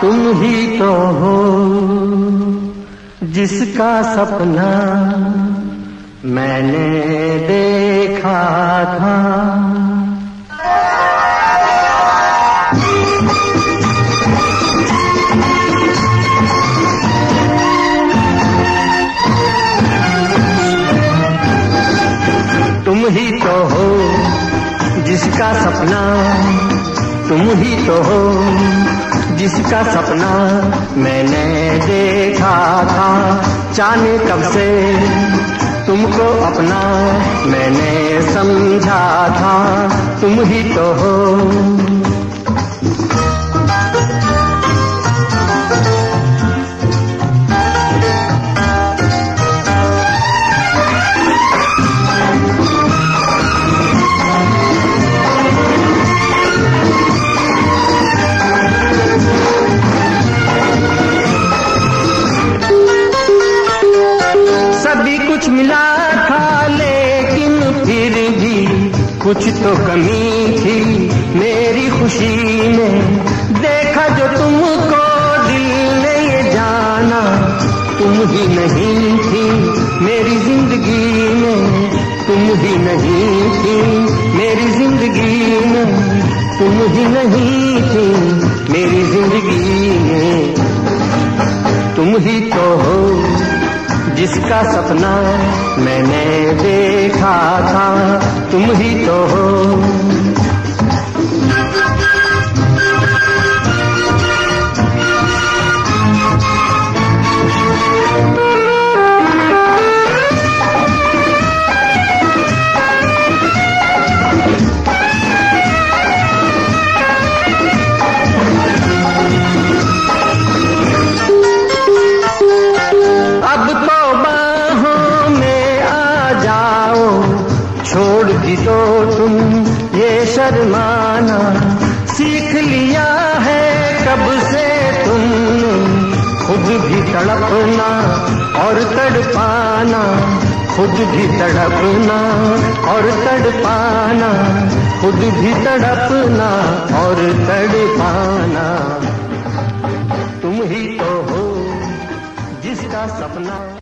तुम ही तो हो जिसका सपना मैंने देखा था। तुम ही तो हो जिसका सपना तुम ही तो हो जिसका सपना मैंने देखा था। जाने कब से तुमको अपना मैंने समझा था। तुम ही तो हो। सभी कुछ मिला था, लेकिन फिर भी कुछ तो कमी थी। मेरी खुशी में देखा जो तुमको दिल ने ये जाना, तुम ही नहीं थी। मेरी ज़िंदगी में तुम ही नहीं थी। मेरी ज़िंदगी में तुम ही नहीं थी। मेरी ज़िंदगी में तुम ही तो हो। जिसका सपना मैंने देखा था तुम ही तो हो। दी तो तुम ये शर्माना सीख लिया है, कब से तुम खुद भी तड़पना और तड़पाना, खुद भी तड़पना और तड़पाना, खुद भी तड़पना और तड़पाना। तुम ही तो हो जिसका सपना